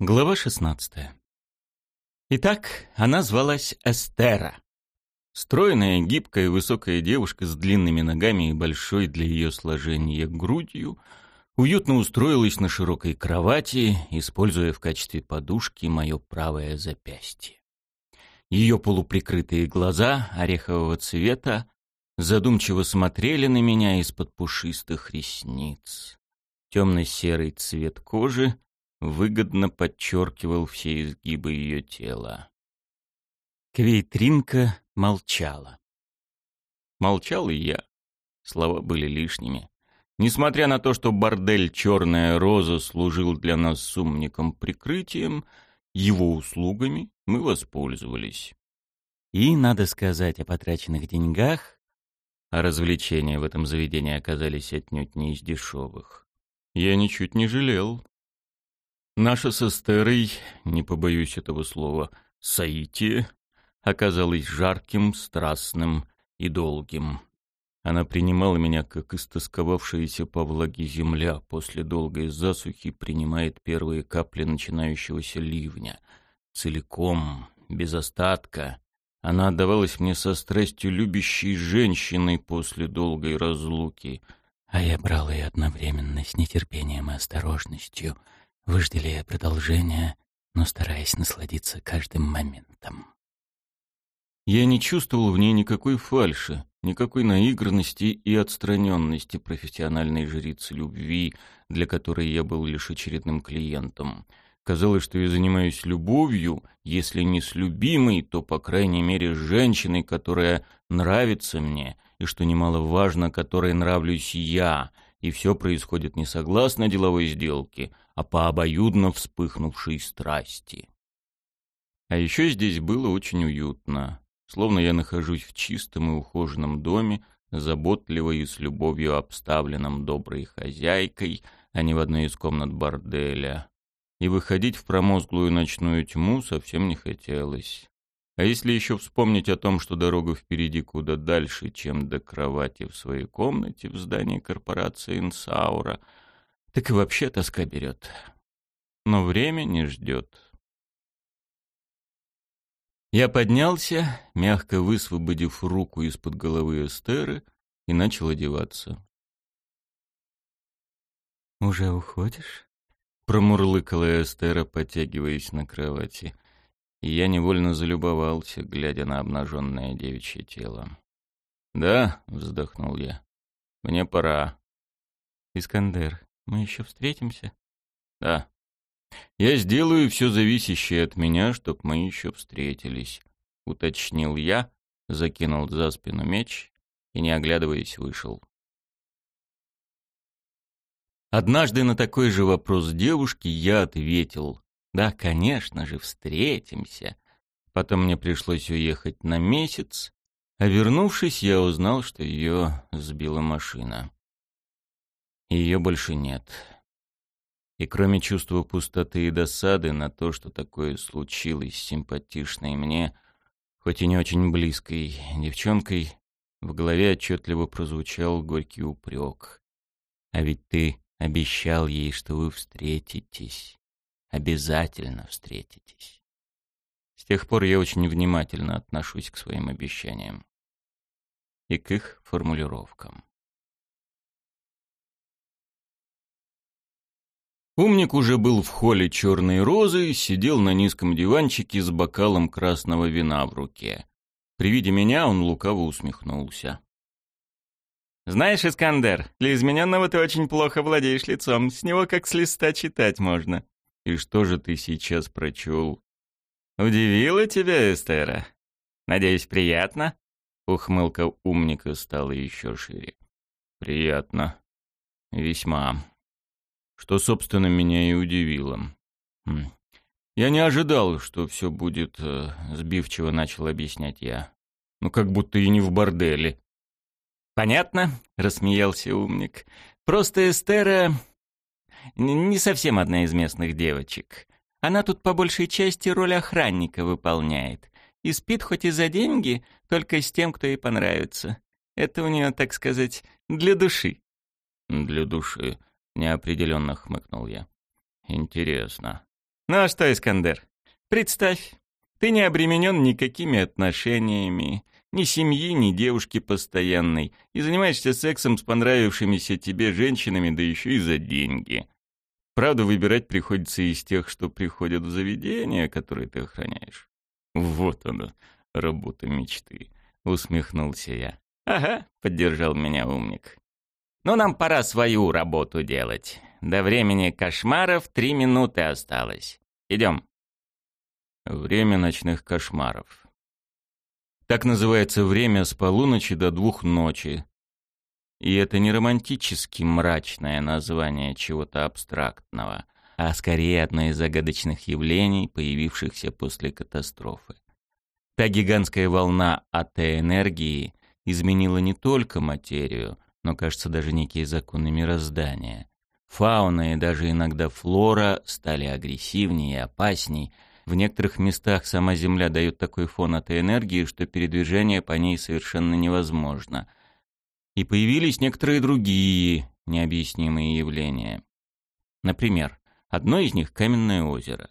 Глава 16. Итак, она звалась Эстера. Стройная, гибкая, высокая девушка с длинными ногами и большой для ее сложения грудью уютно устроилась на широкой кровати, используя в качестве подушки мое правое запястье. Ее полуприкрытые глаза орехового цвета задумчиво смотрели на меня из-под пушистых ресниц. Темно-серый цвет кожи — выгодно подчеркивал все изгибы ее тела. Квейтринка молчала. Молчал и я. Слова были лишними. Несмотря на то, что бордель «Черная роза» служил для нас с умником прикрытием, его услугами мы воспользовались. И, надо сказать, о потраченных деньгах, а развлечения в этом заведении оказались отнюдь не из дешевых. Я ничуть не жалел. Наша с Эстерой, не побоюсь этого слова, соитие, оказалось жарким, страстным и долгим. Она принимала меня, как истосковавшаяся по влаге земля после долгой засухи принимает первые капли начинающегося ливня. Целиком, без остатка. Она отдавалась мне со страстью любящей женщиной после долгой разлуки, а я брал ее одновременно с нетерпением и осторожностью — выждали продолжения, но стараясь насладиться каждым моментом. Я не чувствовал в ней никакой фальши, никакой наигранности и отстраненности профессиональной жрицы любви, для которой я был лишь очередным клиентом. Казалось, что я занимаюсь любовью, если не с любимой, то, по крайней мере, с женщиной, которая нравится мне, и, что немаловажно, которой нравлюсь я, и все происходит не согласно деловой сделке, а по обоюдно вспыхнувшей страсти. А еще здесь было очень уютно, словно я нахожусь в чистом и ухоженном доме, заботливо и с любовью обставленном доброй хозяйкой, а не в одной из комнат борделя. И выходить в промозглую ночную тьму совсем не хотелось. А если еще вспомнить о том, что дорога впереди куда дальше, чем до кровати в своей комнате в здании корпорации Инсаура — так и вообще тоска берет. Но время не ждет. Я поднялся, мягко высвободив руку из-под головы Эстеры, и начал одеваться. «Уже уходишь?» — промурлыкала Эстера, потягиваясь на кровати. И я невольно залюбовался, глядя на обнаженное девичье тело. «Да», — вздохнул я, — «мне пора». «Искандер, мы еще встретимся? Да. Я сделаю все зависящее от меня, чтоб мы еще встретились, уточнил я, закинул за спину меч и, не оглядываясь, вышел. Однажды на такой же вопрос девушки я ответил, да, конечно же, встретимся. Потом мне пришлось уехать на месяц, а вернувшись, я узнал, что ее сбила машина. Ее больше нет. И кроме чувства пустоты и досады на то, что такое случилось с симпатичной мне, хоть и не очень близкой девчонкой, в голове отчетливо прозвучал горький упрек. А ведь ты обещал ей, что вы встретитесь. Обязательно встретитесь. С тех пор я очень внимательно отношусь к своим обещаниям и к их формулировкам. Умник уже был в холле черной розы, сидел на низком диванчике с бокалом красного вина в руке. При виде меня он лукаво усмехнулся. «Знаешь, Искандер, для измененного ты очень плохо владеешь лицом, с него как с листа читать можно». «И что же ты сейчас прочел?» «Удивила тебя, Эстера? Надеюсь, приятно?» Ухмылка умника стала еще шире. «Приятно. Весьма» что, собственно, меня и удивило. Хм. Я не ожидал, что все будет э, сбивчиво, начал объяснять я. Ну, как будто и не в борделе. «Понятно», — рассмеялся умник. «Просто Эстера не совсем одна из местных девочек. Она тут по большей части роль охранника выполняет. И спит хоть и за деньги, только с тем, кто ей понравится. Это у нее, так сказать, для души». «Для души», неопределенно хмыкнул я. Интересно. Ну а что, Искандер? Представь, ты не обременен никакими отношениями, ни семьи, ни девушки постоянной, и занимаешься сексом с понравившимися тебе женщинами, да еще и за деньги. Правда, выбирать приходится из тех, что приходят в заведение, которое ты охраняешь. Вот оно, работа мечты, усмехнулся я. Ага, поддержал меня умник. Ну, нам пора свою работу делать. До времени кошмаров три минуты осталось. Идем. Время ночных кошмаров. Так называется время с полуночи до двух ночи. И это не романтически мрачное название чего-то абстрактного, а скорее одно из загадочных явлений, появившихся после катастрофы. Та гигантская волна АТ-энергии изменила не только материю, но, кажется, даже некие законы мироздания. Фауна и даже иногда флора стали агрессивнее и опасней – в некоторых местах сама Земля дает такой фон этой энергии, что передвижение по ней совершенно невозможно. И появились некоторые другие необъяснимые явления. Например, одно из них — Каменное озеро.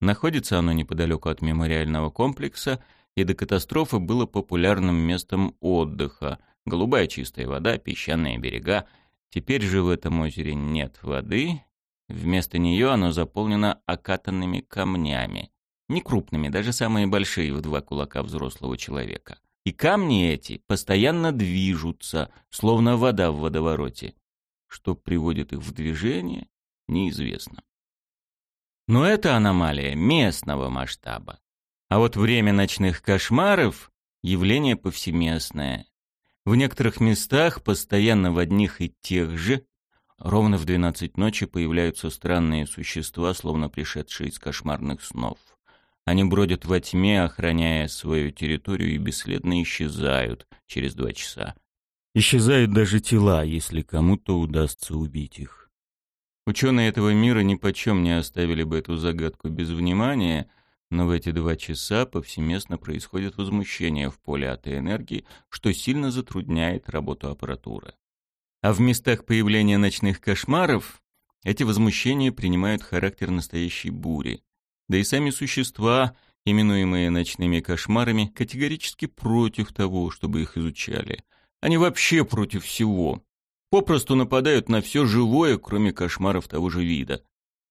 Находится оно неподалеку от мемориального комплекса и до катастрофы было популярным местом отдыха. Голубая чистая вода, песчаные берега. Теперь же в этом озере нет воды, Вместо нее оно заполнено окатанными камнями не крупными, даже самые большие в два кулака взрослого человека. И камни эти постоянно движутся, словно вода в водовороте. Что приводит их в движение, неизвестно. Но это аномалия местного масштаба. А вот время ночных кошмаров — явление повсеместное. В некоторых местах постоянно в одних и тех же ровно в 12 ночи появляются странные существа, словно пришедшие из кошмарных снов. Они бродят во тьме, охраняя свою территорию, и бесследно исчезают через два часа. Исчезают даже тела, если кому-то удастся убить их. Ученые этого мира ни почем не оставили бы эту загадку без внимания, но в эти два часа повсеместно происходит возмущение в поле АТ-энергии, что сильно затрудняет работу аппаратуры. А в местах появления ночных кошмаров эти возмущения принимают характер настоящей бури. Да и сами существа, именуемые ночными кошмарами, категорически против того, чтобы их изучали. Они вообще против всего. Попросту нападают на все живое, кроме кошмаров того же вида.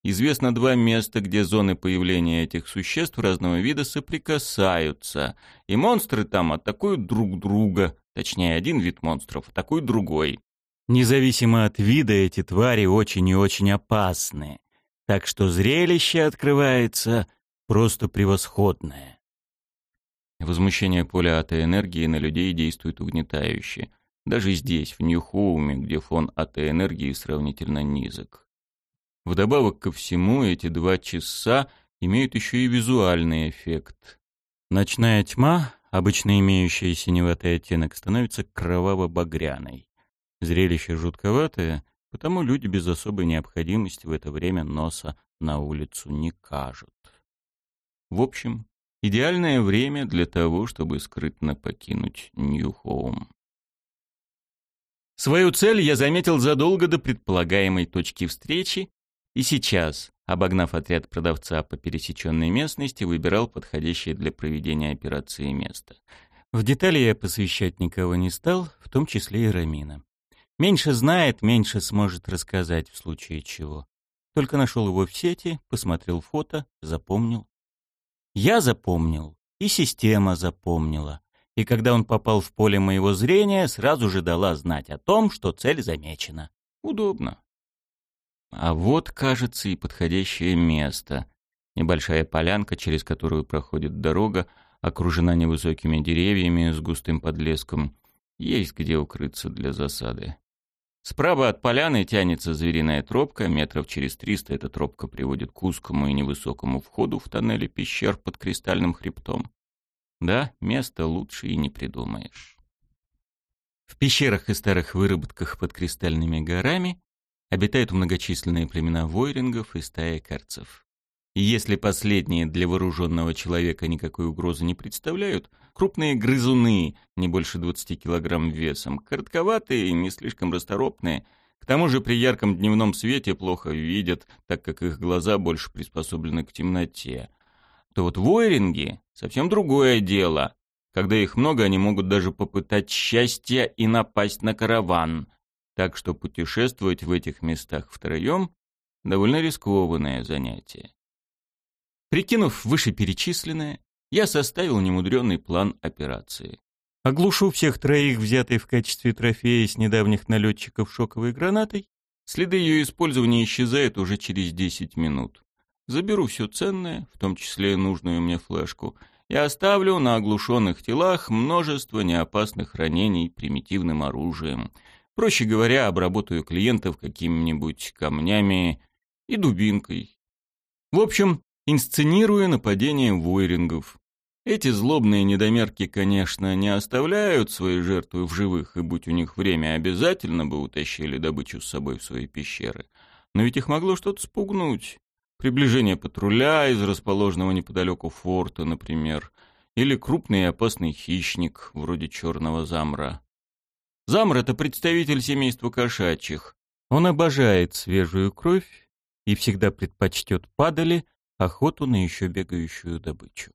Известно два места, где зоны появления этих существ разного вида соприкасаются, и монстры там атакуют друг друга, точнее, один вид монстров атакует другой. Независимо от вида, эти твари очень и очень опасны. Так что зрелище открывается просто превосходное. Возмущение поля АТ-энергии на людей действует угнетающе. Даже здесь, в Нью-Хоуме, где фон АТ-энергии сравнительно низок. Вдобавок ко всему, эти два часа имеют еще и визуальный эффект. Ночная тьма, обычно имеющая синеватый оттенок, становится кроваво-багряной. Зрелище жутковатое, Потому люди без особой необходимости в это время носа на улицу не кажут. В общем, идеальное время для того, чтобы скрытно покинуть Нью-Хоум. Свою цель я заметил задолго до предполагаемой точки встречи и сейчас, обогнав отряд продавца по пересеченной местности, выбирал подходящее для проведения операции место. В детали я посвящать никого не стал, в том числе и Рамина. Меньше знает, меньше сможет рассказать в случае чего. Только нашел его в сети, посмотрел фото, запомнил. Я запомнил, и система запомнила. И когда он попал в поле моего зрения, сразу же дала знать о том, что цель замечена. Удобно. А вот, кажется, и подходящее место. Небольшая полянка, через которую проходит дорога, окружена невысокими деревьями с густым подлеском. Есть где укрыться для засады. Справа от поляны тянется звериная тропка, метров через триста эта тропка приводит к узкому и невысокому входу в тоннеле пещер под кристальным хребтом. Да, место лучше и не придумаешь. В пещерах и старых выработках под кристальными горами обитают многочисленные племена войрингов и стаи карцев. Если последние для вооруженного человека никакой угрозы не представляют, крупные грызуны, не больше 20 килограмм весом, коротковатые и не слишком расторопные, К тому же при ярком дневном свете плохо видят, так как их глаза больше приспособлены к темноте. То вот войринги — совсем другое дело. Когда их много, они могут даже попытать счастья и напасть на караван. Так что путешествовать в этих местах втроем — довольно рискованное занятие. Прикинув вышеперечисленное, я составил немудренный план операции. Оглушу всех троих, взятых в качестве трофея с недавних налетчиков шоковой гранатой. Следы ее использования исчезают уже через 10 минут. Заберу все ценное, в том числе нужную мне флешку, и оставлю на оглушенных телах множество неопасных ранений примитивным оружием. Проще говоря, обработаю клиентов какими-нибудь камнями и дубинкой. В общем, инсценирую нападение войрингов. Эти злобные недомерки, конечно, не оставляют свои жертвы в живых, и будь у них время, обязательно бы утащили добычу с собой в свои пещеры. Но ведь их могло что-то спугнуть. Приближение патруля из расположенного неподалеку форта, например, или крупный и опасный хищник, вроде черного замра. Замр — это представитель семейства кошачьих. Он обожает свежую кровь и всегда предпочтет падали охоту на еще бегающую добычу.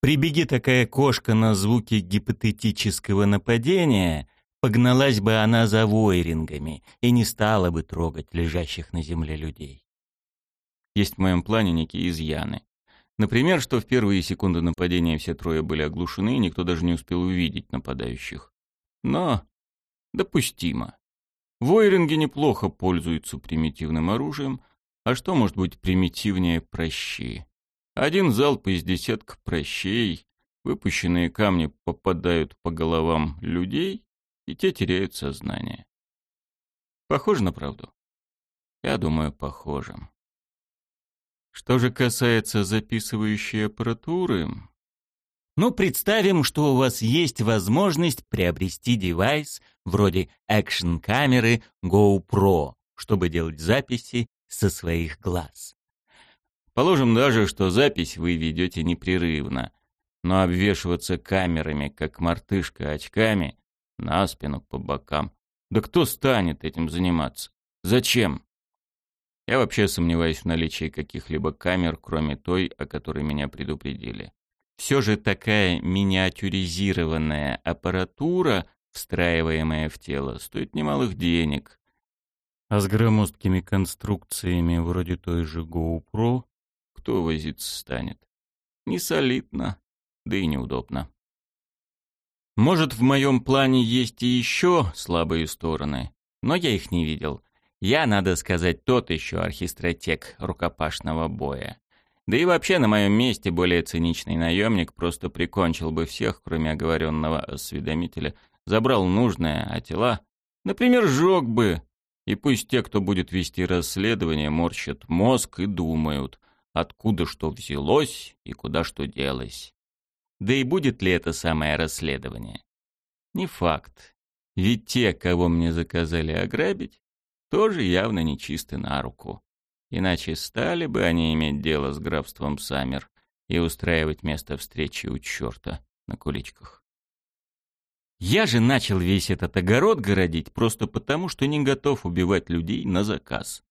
Прибеги такая кошка на звуки гипотетического нападения, погналась бы она за войрингами и не стала бы трогать лежащих на земле людей. Есть в моем плане некие изъяны. Например, что в первые секунды нападения все трое были оглушены, и никто даже не успел увидеть нападающих. Но допустимо. Войринги неплохо пользуются примитивным оружием, а что может быть примитивнее прощи? Один залп из десятка прощей, выпущенные камни попадают по головам людей, и те теряют сознание. Похоже на правду? Я думаю, похоже. Что же касается записывающей аппаратуры... Ну, представим, что у вас есть возможность приобрести девайс вроде экшн-камеры GoPro, чтобы делать записи со своих глаз. Положим даже, что запись вы ведете непрерывно, но обвешиваться камерами, как мартышка очками, на спину, по бокам. Да кто станет этим заниматься? Зачем? Я вообще сомневаюсь в наличии каких-либо камер, кроме той, о которой меня предупредили. Все же такая миниатюризированная аппаратура, встраиваемая в тело, стоит немалых денег. А с громоздкими конструкциями вроде той же GoPro кто возиться станет? Не солидно, да и неудобно. Может, в моем плане есть и еще слабые стороны, но я их не видел. Я, надо сказать, тот еще архистратег рукопашного боя. Да и вообще на моем месте более циничный наемник просто прикончил бы всех, кроме оговоренного осведомителя, забрал нужное, а тела, например, сжег бы. И пусть те, кто будет вести расследование, морщат мозг и думают, откуда что взялось и куда что делось. Да и будет ли это самое расследование? Не факт. Ведь те, кого мне заказали ограбить, тоже явно не чисты на руку. Иначе стали бы они иметь дело с графством Саммер и устраивать место встречи у черта на куличках. Я же начал весь этот огород городить просто потому, что не готов убивать людей на заказ.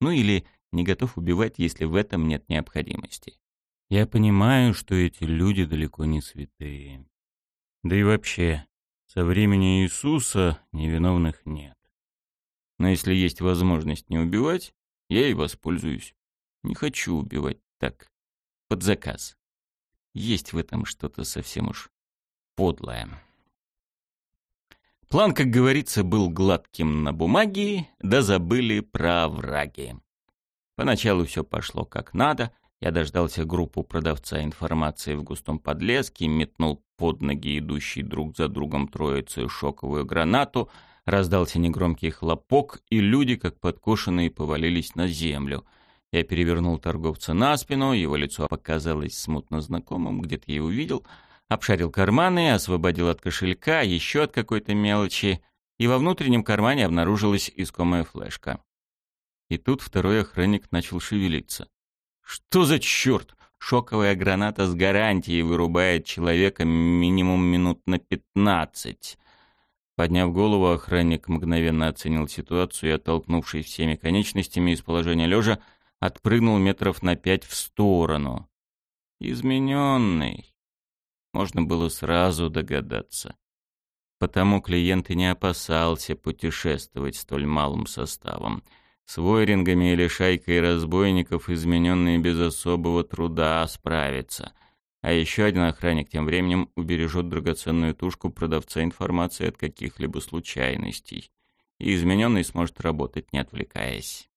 Ну или не готов убивать, если в этом нет необходимости. Я понимаю, что эти люди далеко не святые. Да и вообще, со времени Иисуса невиновных нет. Но если есть возможность не убивать, я и воспользуюсь. Не хочу убивать так, под заказ. Есть в этом что-то совсем уж подлое. План, как говорится, был гладким на бумаге, да забыли про враги. Поначалу все пошло как надо. Я дождался группу продавца информации в густом подлеске, метнул под ноги идущий друг за другом троицу шоковую гранату, раздался негромкий хлопок, и люди, как подкошенные, повалились на землю. Я перевернул торговца на спину, его лицо показалось смутно знакомым, где-то я его видел, обшарил карманы, освободил от кошелька, еще от какой-то мелочи, и во внутреннем кармане обнаружилась искомая флешка. И тут второй охранник начал шевелиться. «Что за черт? Шоковая граната с гарантией вырубает человека минимум минут на пятнадцать. Подняв голову, охранник мгновенно оценил ситуацию и, оттолкнувшись всеми конечностями из положения лежа, отпрыгнул метров на пять в сторону. Измененный. Можно было сразу догадаться. Потому клиент и не опасался путешествовать столь малым составом. С войрингами или шайкой разбойников измененные без особого труда справятся — а еще один охранник тем временем убережет драгоценную тушку продавца информации от каких-либо случайностей. И измененный сможет работать, не отвлекаясь.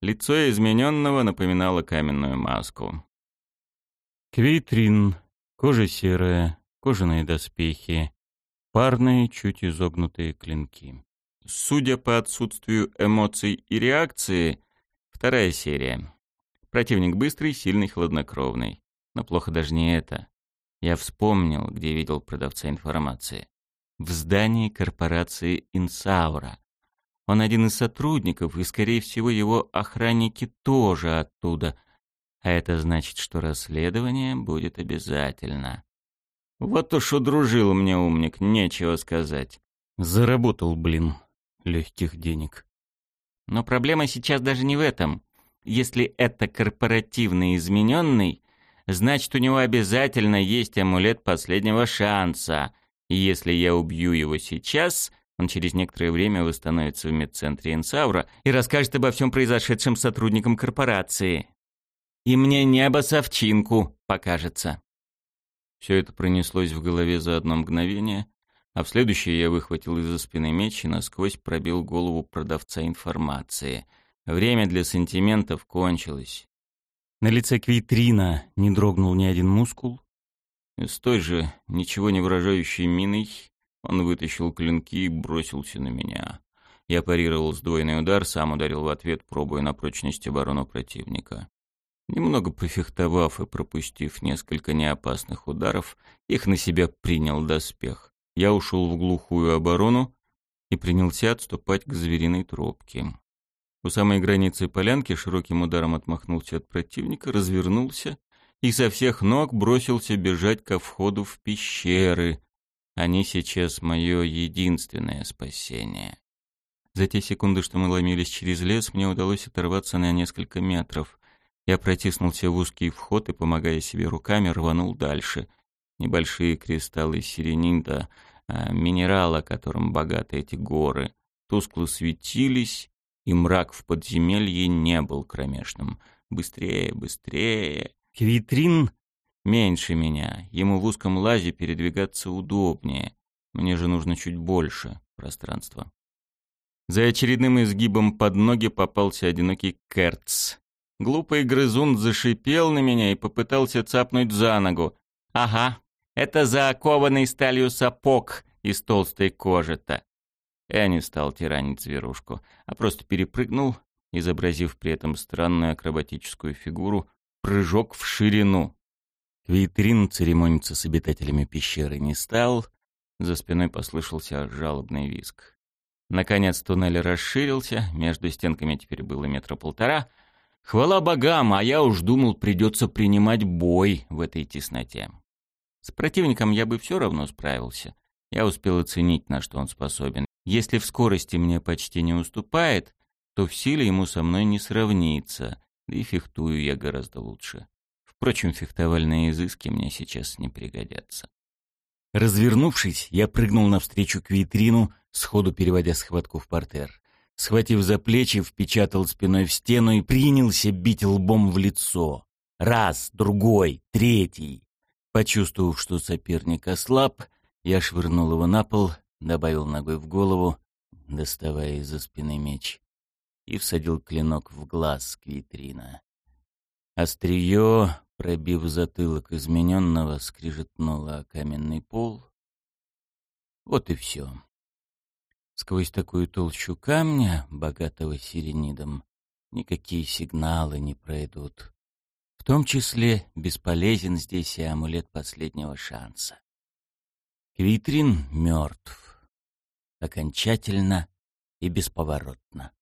Лицо измененного напоминало каменную маску. Квитрин, кожа серая, кожаные доспехи, парные, чуть изогнутые клинки. Судя по отсутствию эмоций и реакции, вторая серия. Противник быстрый, сильный, хладнокровный. Но плохо даже не это. Я вспомнил, где видел продавца информации. В здании корпорации «Инсаура». Он один из сотрудников, и, скорее всего, его охранники тоже оттуда. А это значит, что расследование будет обязательно. Вот уж удружил мне умник, нечего сказать. Заработал, блин, легких денег. Но проблема сейчас даже не в этом. Если это корпоративный измененный, значит, у него обязательно есть амулет последнего шанса. И если я убью его сейчас, он через некоторое время восстановится в медцентре Инсаура и расскажет обо всем произошедшем сотрудникам корпорации. И мне небо совчинку покажется. Все это пронеслось в голове за одно мгновение, а в следующее я выхватил из-за спины меч и насквозь пробил голову продавца информации. Время для сантиментов кончилось. На лице Квитрина не дрогнул ни один мускул. И с той же, ничего не выражающей миной, он вытащил клинки и бросился на меня. Я парировал сдвоенный удар, сам ударил в ответ, пробуя на прочность оборону противника. Немного пофехтовав и пропустив несколько неопасных ударов, их на себя принял доспех. Я ушел в глухую оборону и принялся отступать к звериной тропке. У самой границы полянки широким ударом отмахнулся от противника, развернулся и со всех ног бросился бежать ко входу в пещеры. Они сейчас мое единственное спасение. За те секунды, что мы ломились через лес, мне удалось оторваться на несколько метров. Я протиснулся в узкий вход и, помогая себе руками, рванул дальше. Небольшие кристаллы сиренида, а, минерала, которым богаты эти горы, тускло светились, и мрак в подземелье не был кромешным. Быстрее, быстрее. Квитрин меньше меня. Ему в узком лазе передвигаться удобнее. Мне же нужно чуть больше пространства. За очередным изгибом под ноги попался одинокий Керц. Глупый грызун зашипел на меня и попытался цапнуть за ногу. «Ага, это заокованный сталью сапог из толстой кожи-то. Я не стал тиранить зверушку, а просто перепрыгнул, изобразив при этом странную акробатическую фигуру, прыжок в ширину. Витрин церемониться с обитателями пещеры не стал, за спиной послышался жалобный визг. Наконец туннель расширился, между стенками теперь было метра полтора. Хвала богам, а я уж думал, придется принимать бой в этой тесноте. С противником я бы все равно справился. Я успел оценить, на что он способен, если в скорости мне почти не уступает, то в силе ему со мной не сравнится, да и фехтую я гораздо лучше. Впрочем, фехтовальные изыски мне сейчас не пригодятся. Развернувшись, я прыгнул навстречу к витрину, сходу переводя схватку в портер. Схватив за плечи, впечатал спиной в стену и принялся бить лбом в лицо. Раз, другой, третий. Почувствовав, что соперник ослаб, я швырнул его на пол, добавил ногой в голову, доставая из-за спины меч, и всадил клинок в глаз Квитрина. Острие, пробив затылок измененного, скрижетнуло каменный пол. Вот и все. Сквозь такую толщу камня, богатого сиренидом, никакие сигналы не пройдут. В том числе бесполезен здесь и амулет последнего шанса. Квитрин мертв окончательно и бесповоротно.